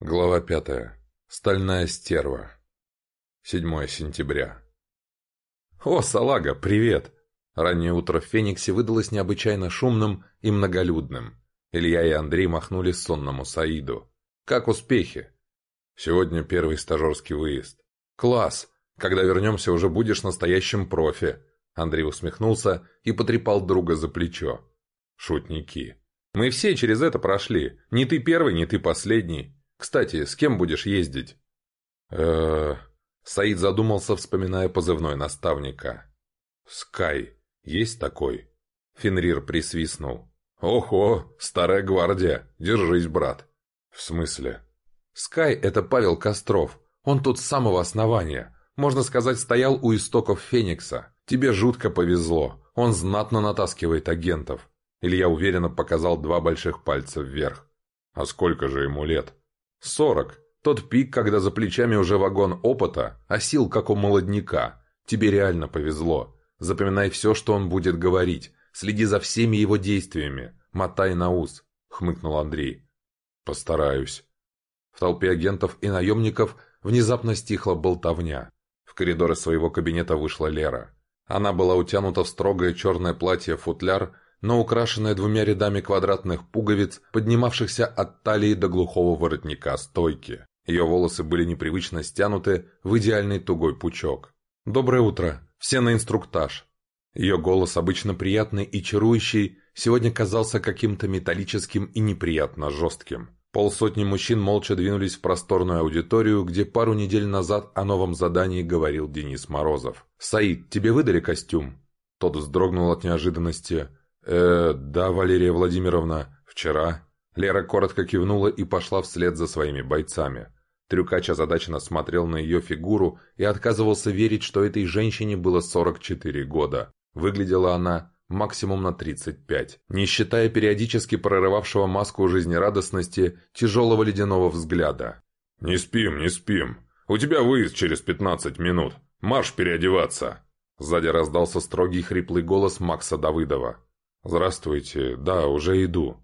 Глава пятая. Стальная стерва. 7 сентября. «О, салага, привет!» Раннее утро в Фениксе выдалось необычайно шумным и многолюдным. Илья и Андрей махнули сонному Саиду. «Как успехи?» «Сегодня первый стажерский выезд». «Класс! Когда вернемся, уже будешь настоящим профи!» Андрей усмехнулся и потрепал друга за плечо. «Шутники. Мы все через это прошли. Не ты первый, не ты последний. Кстати, с кем будешь ездить?» э Саид задумался, вспоминая позывной наставника. «Скай. Есть такой?» Фенрир присвистнул. «Ого, старая гвардия. Держись, брат». «В смысле?» «Скай — это Павел Костров. Он тут с самого основания. Можно сказать, стоял у истоков Феникса. Тебе жутко повезло. Он знатно натаскивает агентов». Илья уверенно показал два больших пальца вверх. «А сколько же ему лет?» «Сорок. Тот пик, когда за плечами уже вагон опыта, а сил, как у молодняка. Тебе реально повезло. Запоминай все, что он будет говорить. Следи за всеми его действиями. Мотай на ус», — хмыкнул Андрей. «Постараюсь». В толпе агентов и наемников внезапно стихла болтовня. В коридоры своего кабинета вышла Лера. Она была утянута в строгое черное платье-футляр но украшенная двумя рядами квадратных пуговиц, поднимавшихся от талии до глухого воротника стойки. Ее волосы были непривычно стянуты в идеальный тугой пучок. «Доброе утро! Все на инструктаж!» Ее голос, обычно приятный и чарующий, сегодня казался каким-то металлическим и неприятно жестким. Полсотни мужчин молча двинулись в просторную аудиторию, где пару недель назад о новом задании говорил Денис Морозов. «Саид, тебе выдали костюм?» Тот вздрогнул от неожиданности. «Э, да, Валерия Владимировна, вчера». Лера коротко кивнула и пошла вслед за своими бойцами. Трюкач озадаченно смотрел на ее фигуру и отказывался верить, что этой женщине было 44 года. Выглядела она максимум на 35, не считая периодически прорывавшего маску жизнерадостности тяжелого ледяного взгляда. «Не спим, не спим. У тебя выезд через 15 минут. Марш переодеваться!» Сзади раздался строгий хриплый голос Макса Давыдова. «Здравствуйте. Да, уже иду».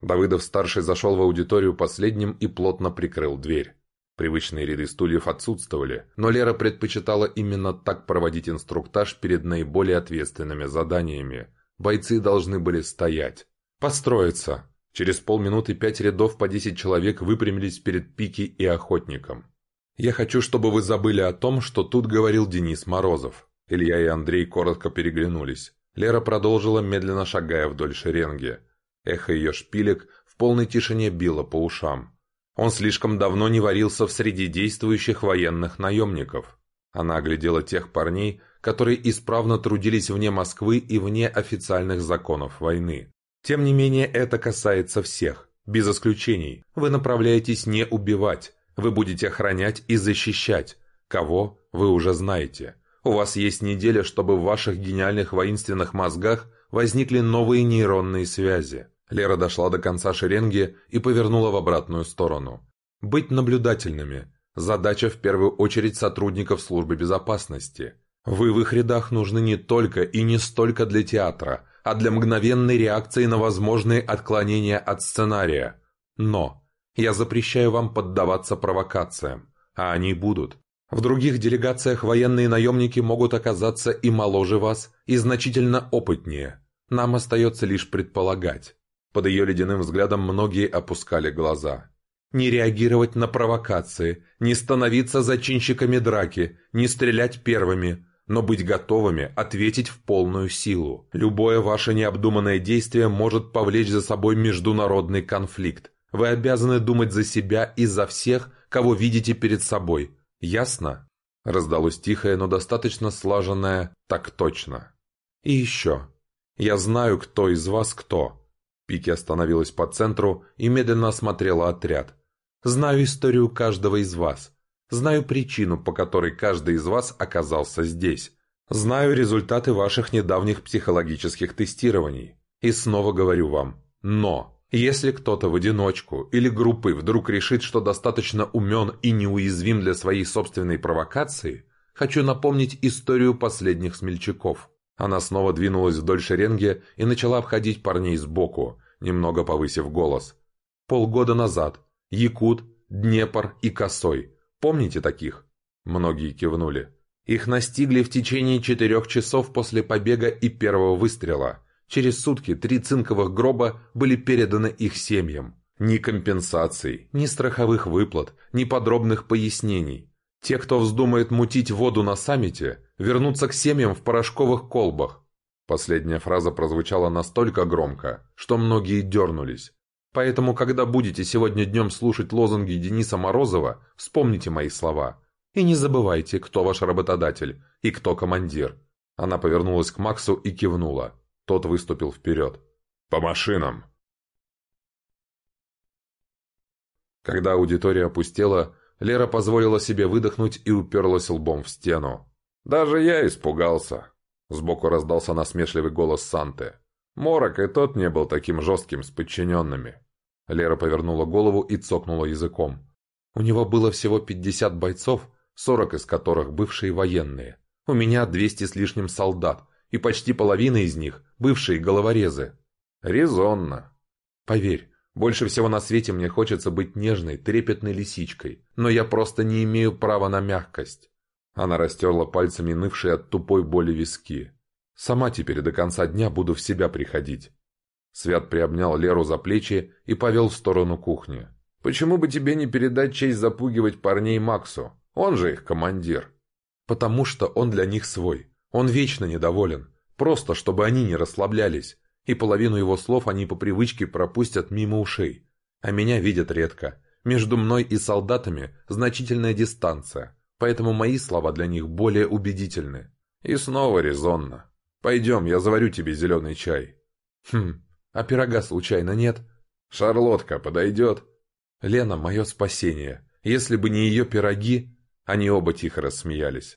Давыдов-старший зашел в аудиторию последним и плотно прикрыл дверь. Привычные ряды стульев отсутствовали, но Лера предпочитала именно так проводить инструктаж перед наиболее ответственными заданиями. Бойцы должны были стоять. Построиться. Через полминуты пять рядов по десять человек выпрямились перед Пики и Охотником. «Я хочу, чтобы вы забыли о том, что тут говорил Денис Морозов. Илья и Андрей коротко переглянулись. Лера продолжила, медленно шагая вдоль шеренги. Эхо ее шпилек в полной тишине било по ушам. Он слишком давно не варился в среди действующих военных наемников. Она оглядела тех парней, которые исправно трудились вне Москвы и вне официальных законов войны. Тем не менее, это касается всех, без исключений. Вы направляетесь не убивать, вы будете охранять и защищать. Кого, вы уже знаете. У вас есть неделя, чтобы в ваших гениальных воинственных мозгах возникли новые нейронные связи. Лера дошла до конца шеренги и повернула в обратную сторону. Быть наблюдательными. Задача в первую очередь сотрудников службы безопасности. Вы в их рядах нужны не только и не столько для театра, а для мгновенной реакции на возможные отклонения от сценария. Но я запрещаю вам поддаваться провокациям, а они будут. В других делегациях военные наемники могут оказаться и моложе вас, и значительно опытнее. Нам остается лишь предполагать. Под ее ледяным взглядом многие опускали глаза. Не реагировать на провокации, не становиться зачинщиками драки, не стрелять первыми, но быть готовыми ответить в полную силу. Любое ваше необдуманное действие может повлечь за собой международный конфликт. Вы обязаны думать за себя и за всех, кого видите перед собой – Ясно?» Раздалось тихое, но достаточно слаженное «так точно». «И еще. Я знаю, кто из вас кто». Пики остановилась по центру и медленно осмотрела отряд. «Знаю историю каждого из вас. Знаю причину, по которой каждый из вас оказался здесь. Знаю результаты ваших недавних психологических тестирований. И снова говорю вам «но». Если кто-то в одиночку или группой вдруг решит, что достаточно умен и неуязвим для своей собственной провокации, хочу напомнить историю последних смельчаков. Она снова двинулась вдоль шеренги и начала обходить парней сбоку, немного повысив голос. «Полгода назад. Якут, Днепр и Косой. Помните таких?» Многие кивнули. Их настигли в течение четырех часов после побега и первого выстрела. Через сутки три цинковых гроба были переданы их семьям. Ни компенсаций, ни страховых выплат, ни подробных пояснений. Те, кто вздумает мутить воду на саммите, вернутся к семьям в порошковых колбах. Последняя фраза прозвучала настолько громко, что многие дернулись. Поэтому, когда будете сегодня днем слушать лозунги Дениса Морозова, вспомните мои слова – и не забывайте, кто ваш работодатель и кто командир». Она повернулась к Максу и кивнула. Тот выступил вперед. «По машинам!» Когда аудитория опустела, Лера позволила себе выдохнуть и уперлась лбом в стену. «Даже я испугался!» Сбоку раздался насмешливый голос Санты. «Морок и тот не был таким жестким с подчиненными». Лера повернула голову и цокнула языком. У него было всего пятьдесят бойцов, сорок из которых бывшие военные. У меня двести с лишним солдат, и почти половина из них – бывшие головорезы. Резонно. Поверь, больше всего на свете мне хочется быть нежной, трепетной лисичкой, но я просто не имею права на мягкость. Она растерла пальцами нывшие от тупой боли виски. Сама теперь до конца дня буду в себя приходить. Свят приобнял Леру за плечи и повел в сторону кухни. «Почему бы тебе не передать честь запугивать парней Максу? Он же их командир. Потому что он для них свой. Он вечно недоволен. Просто, чтобы они не расслаблялись. И половину его слов они по привычке пропустят мимо ушей. А меня видят редко. Между мной и солдатами значительная дистанция. Поэтому мои слова для них более убедительны. И снова резонно. «Пойдем, я заварю тебе зеленый чай». «Хм, а пирога случайно нет?» «Шарлотка подойдет?» «Лена – мое спасение. Если бы не ее пироги, они оба тихо рассмеялись.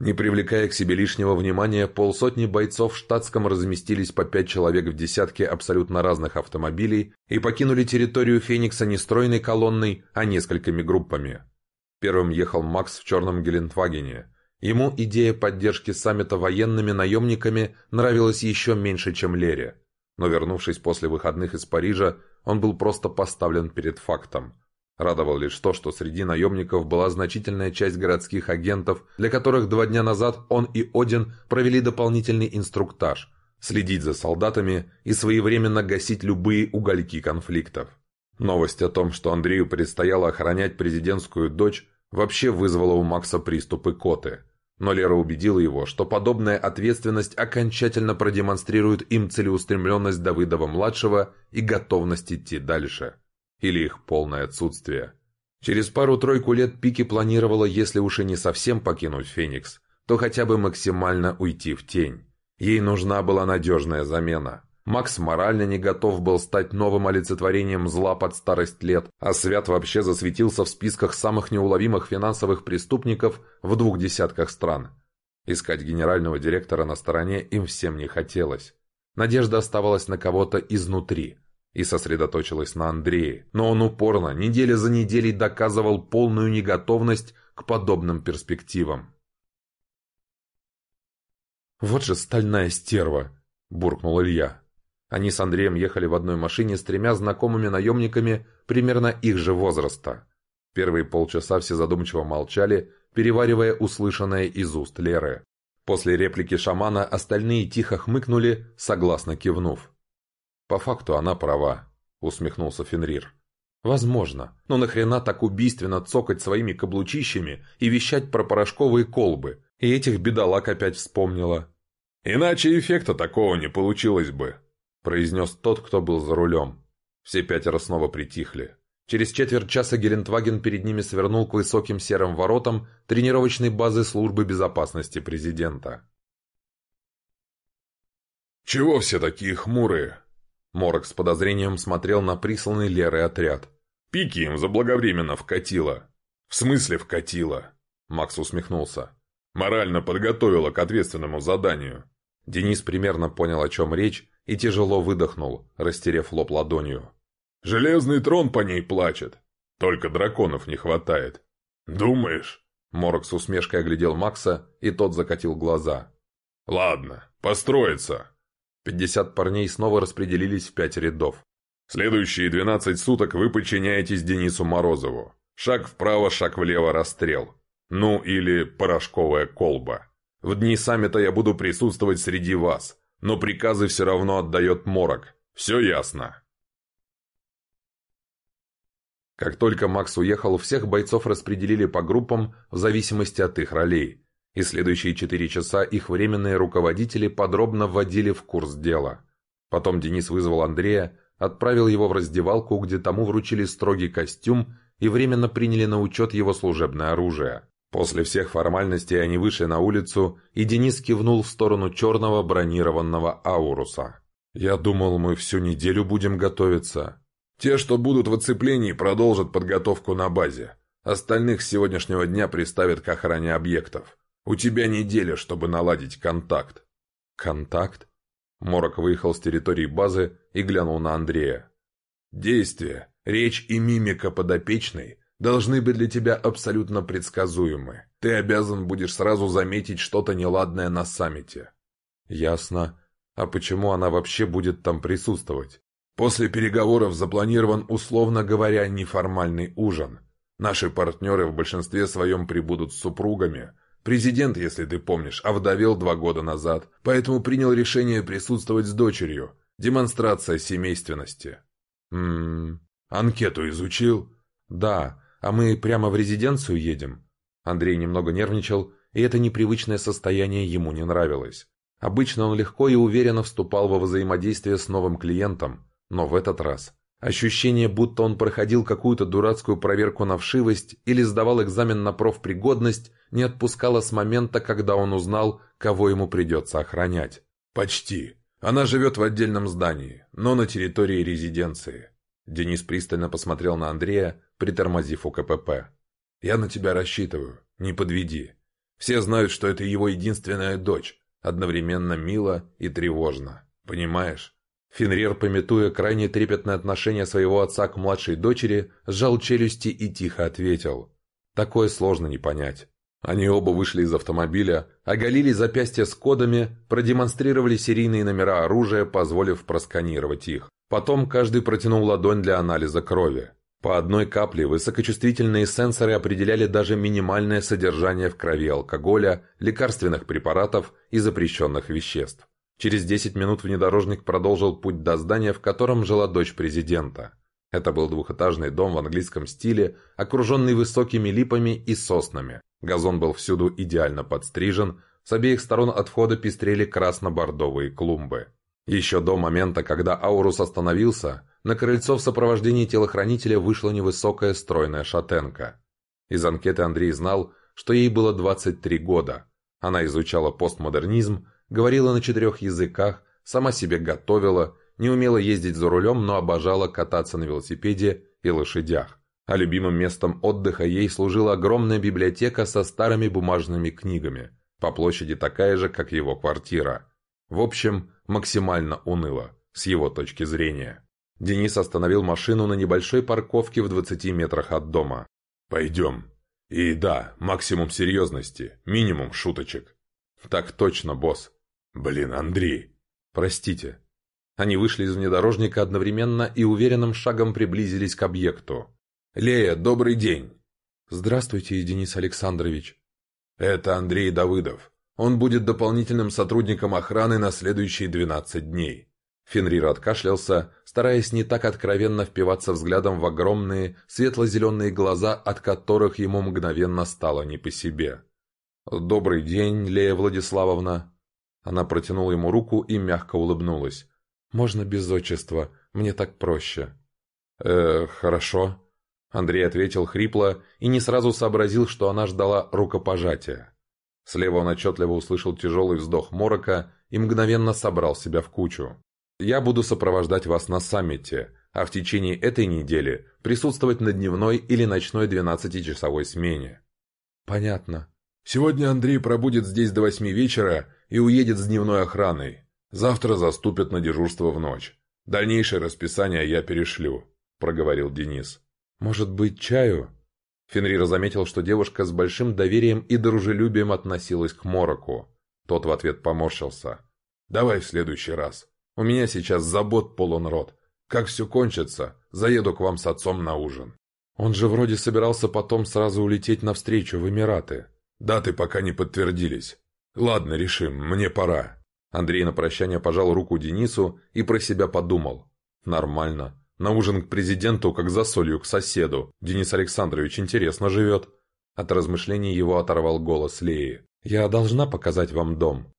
Не привлекая к себе лишнего внимания, полсотни бойцов в штатском разместились по пять человек в десятке абсолютно разных автомобилей и покинули территорию Феникса не стройной колонной, а несколькими группами. Первым ехал Макс в черном Гелендвагене. Ему идея поддержки саммита военными наемниками нравилась еще меньше, чем Лере. Но вернувшись после выходных из Парижа, он был просто поставлен перед фактом. Радовало лишь то, что среди наемников была значительная часть городских агентов, для которых два дня назад он и Один провели дополнительный инструктаж – следить за солдатами и своевременно гасить любые угольки конфликтов. Новость о том, что Андрею предстояло охранять президентскую дочь, вообще вызвала у Макса приступы коты. Но Лера убедила его, что подобная ответственность окончательно продемонстрирует им целеустремленность Давыдова-младшего и готовность идти дальше или их полное отсутствие. Через пару-тройку лет Пики планировала, если уж и не совсем покинуть Феникс, то хотя бы максимально уйти в тень. Ей нужна была надежная замена. Макс морально не готов был стать новым олицетворением зла под старость лет, а Свят вообще засветился в списках самых неуловимых финансовых преступников в двух десятках стран. Искать генерального директора на стороне им всем не хотелось. Надежда оставалась на кого-то изнутри, и сосредоточилась на Андрее, но он упорно, неделя за неделей доказывал полную неготовность к подобным перспективам. «Вот же стальная стерва!» – буркнул Илья. Они с Андреем ехали в одной машине с тремя знакомыми наемниками примерно их же возраста. Первые полчаса все задумчиво молчали, переваривая услышанное из уст Леры. После реплики шамана остальные тихо хмыкнули, согласно кивнув. «По факту она права», — усмехнулся Фенрир. «Возможно. Но нахрена так убийственно цокать своими каблучищами и вещать про порошковые колбы? И этих бедолаг опять вспомнила». «Иначе эффекта такого не получилось бы», — произнес тот, кто был за рулем. Все пятеро снова притихли. Через четверть часа Гелендваген перед ними свернул к высоким серым воротам тренировочной базы службы безопасности президента. «Чего все такие хмурые?» Морок с подозрением смотрел на присланный Лерой отряд. «Пики им заблаговременно вкатило». «В смысле вкатило?» Макс усмехнулся. «Морально подготовила к ответственному заданию». Денис примерно понял, о чем речь, и тяжело выдохнул, растерев лоб ладонью. «Железный трон по ней плачет. Только драконов не хватает». «Думаешь?» Морок с усмешкой оглядел Макса, и тот закатил глаза. «Ладно, построится. 50 парней снова распределились в пять рядов. «Следующие 12 суток вы подчиняетесь Денису Морозову. Шаг вправо, шаг влево, расстрел. Ну или порошковая колба. В дни саммита я буду присутствовать среди вас, но приказы все равно отдает Морок. Все ясно». Как только Макс уехал, всех бойцов распределили по группам в зависимости от их ролей и следующие четыре часа их временные руководители подробно вводили в курс дела. Потом Денис вызвал Андрея, отправил его в раздевалку, где тому вручили строгий костюм и временно приняли на учет его служебное оружие. После всех формальностей они вышли на улицу, и Денис кивнул в сторону черного бронированного Ауруса. «Я думал, мы всю неделю будем готовиться», те, что будут в оцеплении, продолжат подготовку на базе. Остальных с сегодняшнего дня приставят к охране объектов. У тебя неделя, чтобы наладить контакт». «Контакт?» Морок выехал с территории базы и глянул на Андрея. «Действия, речь и мимика подопечной должны быть для тебя абсолютно предсказуемы. Ты обязан будешь сразу заметить что-то неладное на саммите». «Ясно. А почему она вообще будет там присутствовать?» После переговоров запланирован, условно говоря, неформальный ужин. Наши партнеры в большинстве своем прибудут с супругами. Президент, если ты помнишь, овдовел два года назад, поэтому принял решение присутствовать с дочерью. Демонстрация семейственности. Ммм... Анкету изучил? Да. А мы прямо в резиденцию едем? Андрей немного нервничал, и это непривычное состояние ему не нравилось. Обычно он легко и уверенно вступал во взаимодействие с новым клиентом, но в этот раз ощущение, будто он проходил какую-то дурацкую проверку на вшивость или сдавал экзамен на профпригодность, не отпускало с момента, когда он узнал, кого ему придется охранять. «Почти. Она живет в отдельном здании, но на территории резиденции». Денис пристально посмотрел на Андрея, притормозив у КПП. «Я на тебя рассчитываю. Не подведи. Все знают, что это его единственная дочь. Одновременно мило и тревожно. Понимаешь?» Фенрир, пометуя крайне трепетное отношение своего отца к младшей дочери, сжал челюсти и тихо ответил. Такое сложно не понять. Они оба вышли из автомобиля, оголили запястья с кодами, продемонстрировали серийные номера оружия, позволив просканировать их. Потом каждый протянул ладонь для анализа крови. По одной капле высокочувствительные сенсоры определяли даже минимальное содержание в крови алкоголя, лекарственных препаратов и запрещенных веществ. Через 10 минут внедорожник продолжил путь до здания, в котором жила дочь президента. Это был двухэтажный дом в английском стиле, окруженный высокими липами и соснами. Газон был всюду идеально подстрижен, с обеих сторон от входа пестрели красно-бордовые клумбы. Еще до момента, когда Аурус остановился, на крыльцо в сопровождении телохранителя вышла невысокая стройная шатенка. Из анкеты Андрей знал, что ей было 23 года. Она изучала постмодернизм, говорила на четырех языках, сама себе готовила, не умела ездить за рулем, но обожала кататься на велосипеде и лошадях. А любимым местом отдыха ей служила огромная библиотека со старыми бумажными книгами, по площади такая же, как его квартира. В общем, максимально уныло, с его точки зрения. Денис остановил машину на небольшой парковке в 20 метрах от дома. «Пойдем. И да, максимум серьезности, минимум шуточек». «Так точно, босс. «Блин, Андрей!» «Простите». Они вышли из внедорожника одновременно и уверенным шагом приблизились к объекту. «Лея, добрый день!» «Здравствуйте, Денис Александрович». «Это Андрей Давыдов. Он будет дополнительным сотрудником охраны на следующие 12 дней». Фенрир откашлялся, стараясь не так откровенно впиваться взглядом в огромные, светло-зеленые глаза, от которых ему мгновенно стало не по себе. «Добрый день, Лея Владиславовна», она протянула ему руку и мягко улыбнулась. «Можно без отчества, мне так проще». «Э, хорошо». Андрей ответил хрипло и не сразу сообразил, что она ждала рукопожатия. Слева он отчетливо услышал тяжелый вздох морока и мгновенно собрал себя в кучу. «Я буду сопровождать вас на саммите, а в течение этой недели присутствовать на дневной или ночной 12-часовой смене». «Понятно. Сегодня Андрей пробудет здесь до восьми вечера и уедет с дневной охраной. Завтра заступят на дежурство в ночь. Дальнейшее расписание я перешлю», — проговорил Денис. «Может быть, чаю?» Фенрир заметил, что девушка с большим доверием и дружелюбием относилась к Мороку. Тот в ответ поморщился. «Давай в следующий раз. У меня сейчас забот полон рот. Как все кончится, заеду к вам с отцом на ужин». Он же вроде собирался потом сразу улететь навстречу в Эмираты. Даты пока не подтвердились. Ладно, решим, мне пора. Андрей на прощание пожал руку Денису и про себя подумал. Нормально. На ужин к президенту, как за солью к соседу. Денис Александрович интересно живет. От размышлений его оторвал голос Леи. «Я должна показать вам дом?»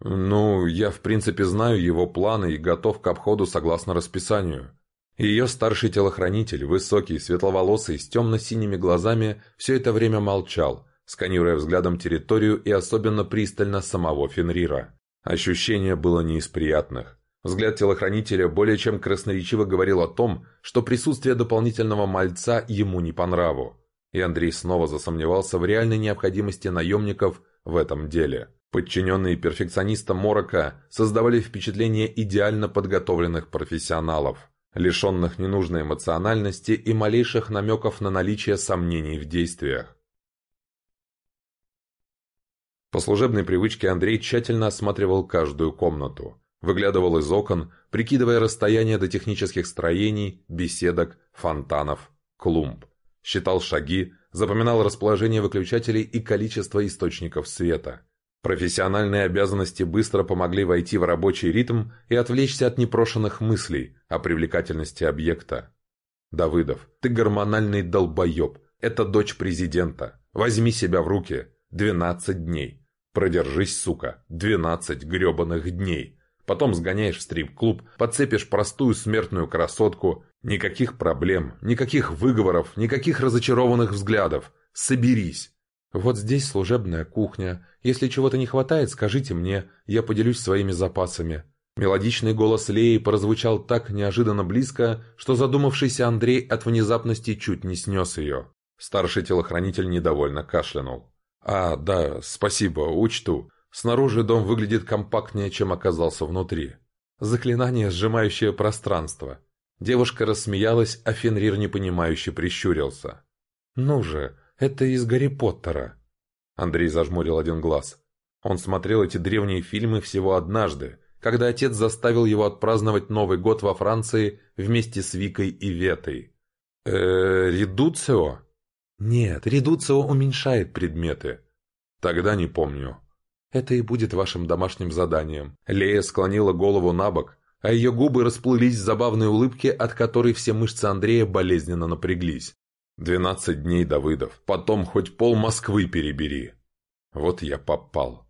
«Ну, я в принципе знаю его планы и готов к обходу согласно расписанию». Ее старший телохранитель, высокий, светловолосый, с темно-синими глазами, все это время молчал, сканируя взглядом территорию и особенно пристально самого Фенрира. Ощущение было не из приятных. Взгляд телохранителя более чем красноречиво говорил о том, что присутствие дополнительного мальца ему не по нраву. И Андрей снова засомневался в реальной необходимости наемников в этом деле. Подчиненные перфекционистам Морока создавали впечатление идеально подготовленных профессионалов лишенных ненужной эмоциональности и малейших намеков на наличие сомнений в действиях. По служебной привычке Андрей тщательно осматривал каждую комнату, выглядывал из окон, прикидывая расстояние до технических строений, беседок, фонтанов, клумб, считал шаги, запоминал расположение выключателей и количество источников света – Профессиональные обязанности быстро помогли войти в рабочий ритм и отвлечься от непрошенных мыслей о привлекательности объекта. «Давыдов, ты гормональный долбоеб. Это дочь президента. Возьми себя в руки. Двенадцать дней. Продержись, сука. Двенадцать гребаных дней. Потом сгоняешь в стрип-клуб, подцепишь простую смертную красотку. Никаких проблем, никаких выговоров, никаких разочарованных взглядов. Соберись. Вот здесь служебная кухня. Если чего-то не хватает, скажите мне, я поделюсь своими запасами». Мелодичный голос Леи прозвучал так неожиданно близко, что задумавшийся Андрей от внезапности чуть не снес ее. Старший телохранитель недовольно кашлянул. «А, да, спасибо, учту. Снаружи дом выглядит компактнее, чем оказался внутри. Заклинание, сжимающее пространство». Девушка рассмеялась, а Фенрир непонимающе прищурился. «Ну же, это из Гарри Поттера». Андрей зажмурил один глаз. Он смотрел эти древние фильмы всего однажды, когда отец заставил его отпраздновать Новый год во Франции вместе с Викой и Ветой. э редуцио?» «Нет, редуцио уменьшает предметы». «Тогда не помню». «Это и будет вашим домашним заданием». Лея склонила голову на бок, а ее губы расплылись в забавной улыбке, от которой все мышцы Андрея болезненно напряглись. Двенадцать дней Давыдов, потом хоть пол Москвы перебери. Вот я попал.